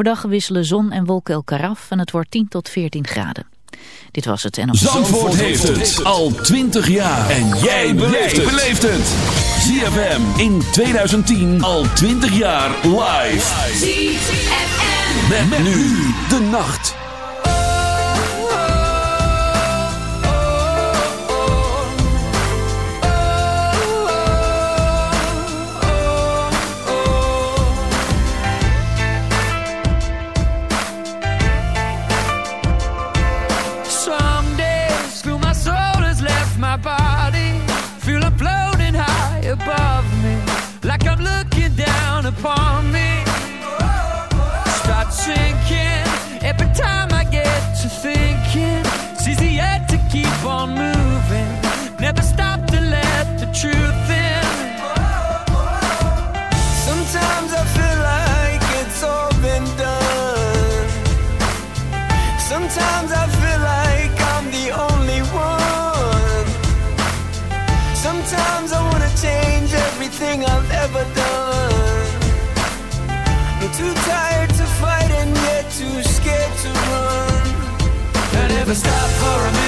Overdag wisselen zon en wolken elkaar af en het wordt 10 tot 14 graden. Dit was het en op Zandvoort heeft het al 20 jaar. En jij beleeft het. ZFM in 2010 al 20 jaar live. ZFM. Met, nu de nacht. everything I've ever done. I'm too tired to fight and yet too scared to run. I never stop for a minute.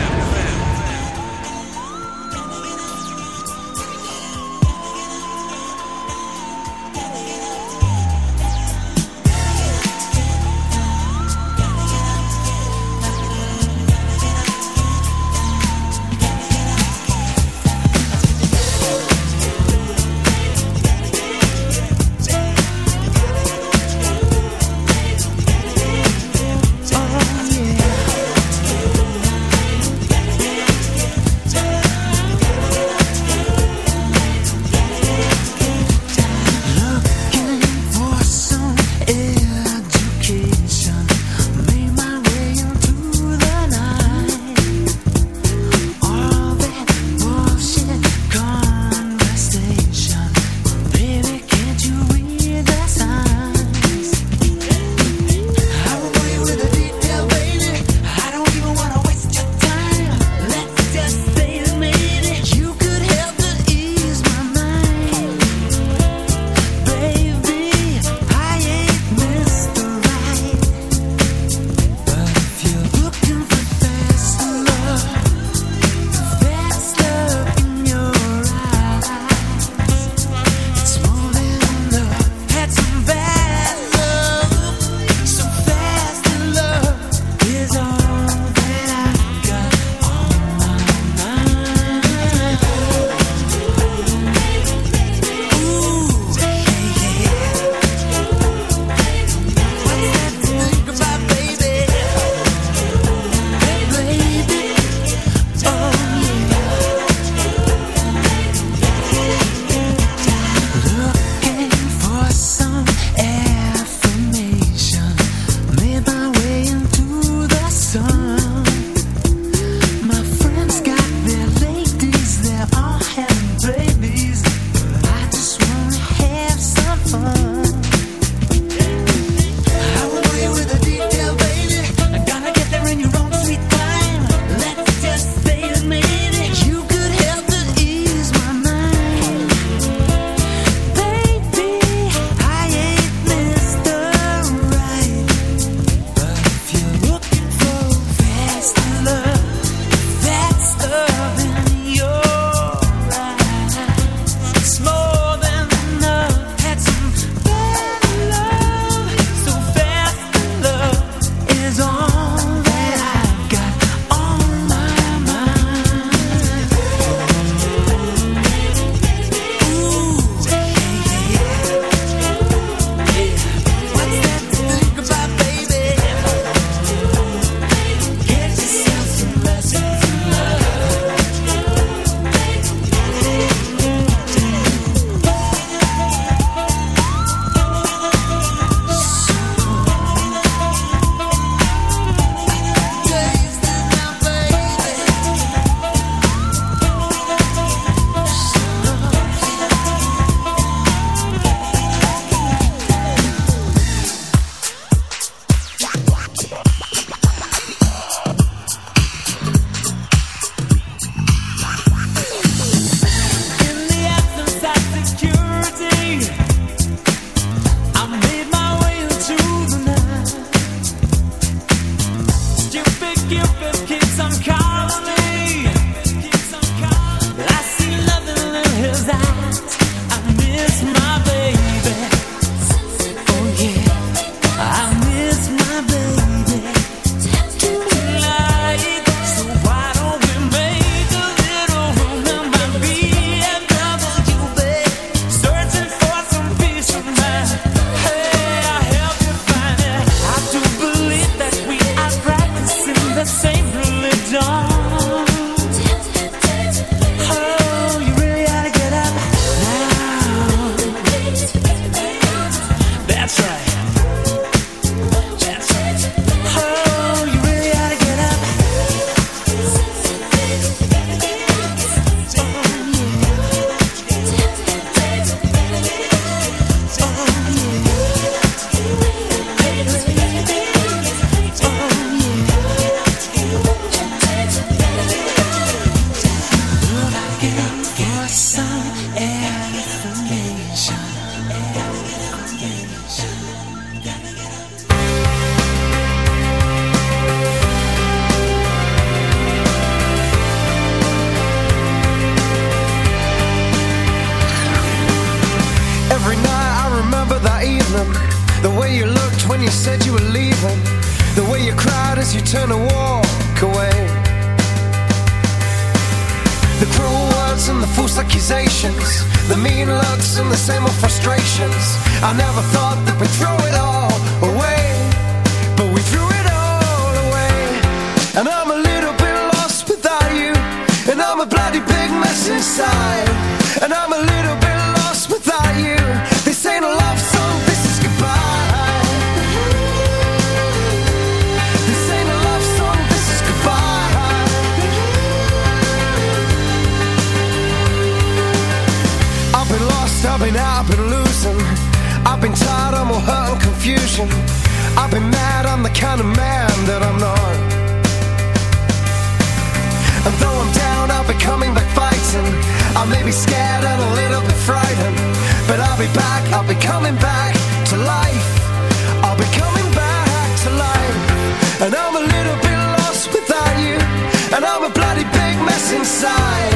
really big mess inside,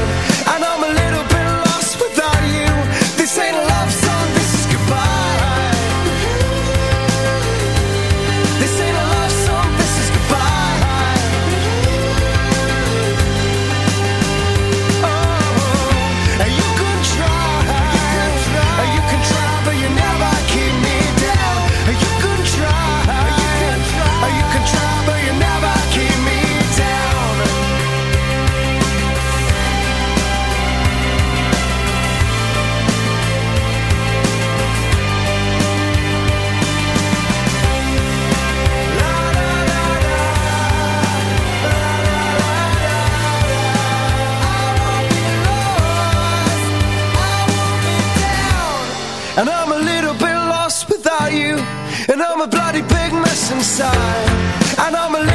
and I'm a little. inside, and I'm a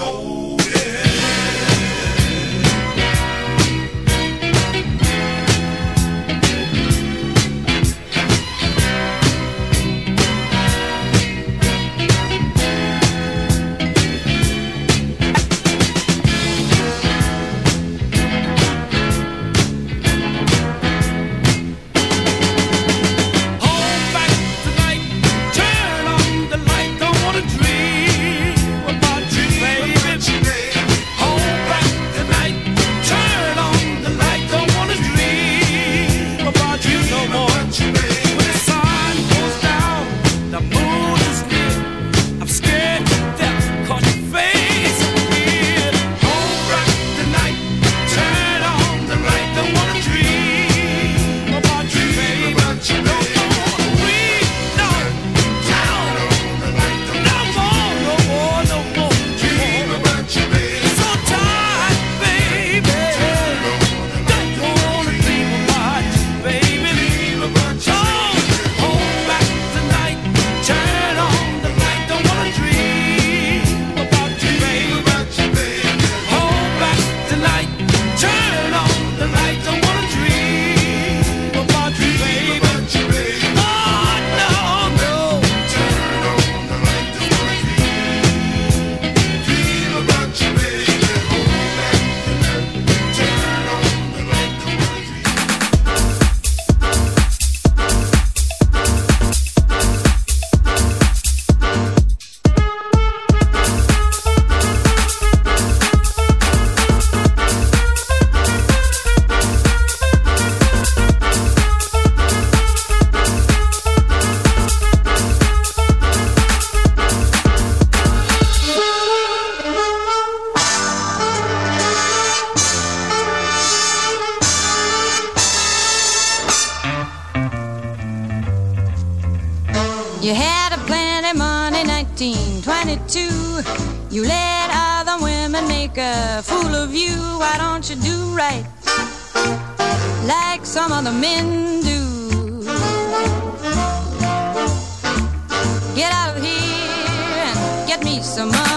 go. You let other women make a fool of you. Why don't you do right like some other men do? Get out of here and get me some money.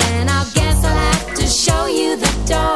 Then I guess I'll have to show you the door.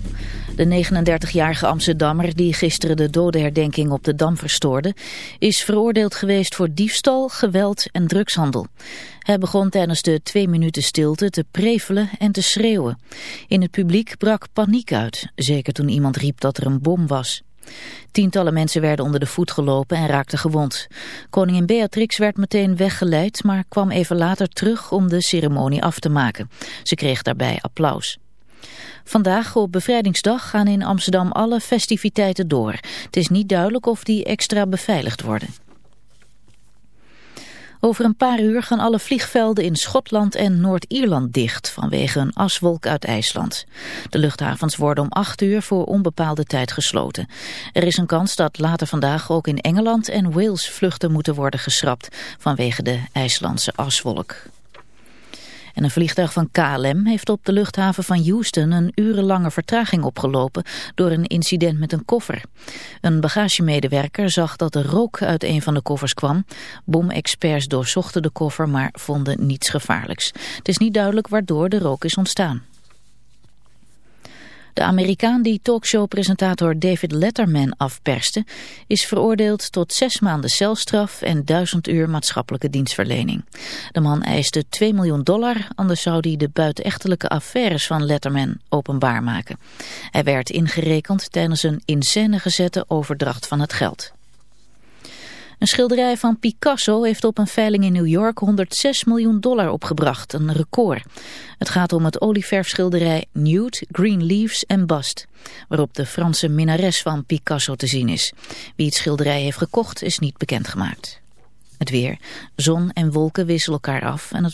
De 39-jarige Amsterdammer die gisteren de dodenherdenking op de Dam verstoorde... is veroordeeld geweest voor diefstal, geweld en drugshandel. Hij begon tijdens de twee minuten stilte te prevelen en te schreeuwen. In het publiek brak paniek uit, zeker toen iemand riep dat er een bom was. Tientallen mensen werden onder de voet gelopen en raakten gewond. Koningin Beatrix werd meteen weggeleid, maar kwam even later terug om de ceremonie af te maken. Ze kreeg daarbij applaus. Vandaag op bevrijdingsdag gaan in Amsterdam alle festiviteiten door. Het is niet duidelijk of die extra beveiligd worden. Over een paar uur gaan alle vliegvelden in Schotland en Noord-Ierland dicht vanwege een aswolk uit IJsland. De luchthavens worden om acht uur voor onbepaalde tijd gesloten. Er is een kans dat later vandaag ook in Engeland en Wales vluchten moeten worden geschrapt vanwege de IJslandse aswolk. En een vliegtuig van KLM heeft op de luchthaven van Houston een urenlange vertraging opgelopen door een incident met een koffer. Een bagagemedewerker zag dat er rook uit een van de koffers kwam. Bomexperts doorzochten de koffer, maar vonden niets gevaarlijks. Het is niet duidelijk waardoor de rook is ontstaan. De Amerikaan die talkshowpresentator David Letterman afperste, is veroordeeld tot zes maanden celstraf en duizend uur maatschappelijke dienstverlening. De man eiste 2 miljoen dollar, anders zou hij de buitenechtelijke affaires van Letterman openbaar maken. Hij werd ingerekend tijdens een in scène gezette overdracht van het geld. Een schilderij van Picasso heeft op een veiling in New York 106 miljoen dollar opgebracht, een record. Het gaat om het olieverfschilderij Nude, Green Leaves en Bust, waarop de Franse minnares van Picasso te zien is. Wie het schilderij heeft gekocht is niet bekendgemaakt. Het weer. Zon en wolken wisselen elkaar af en het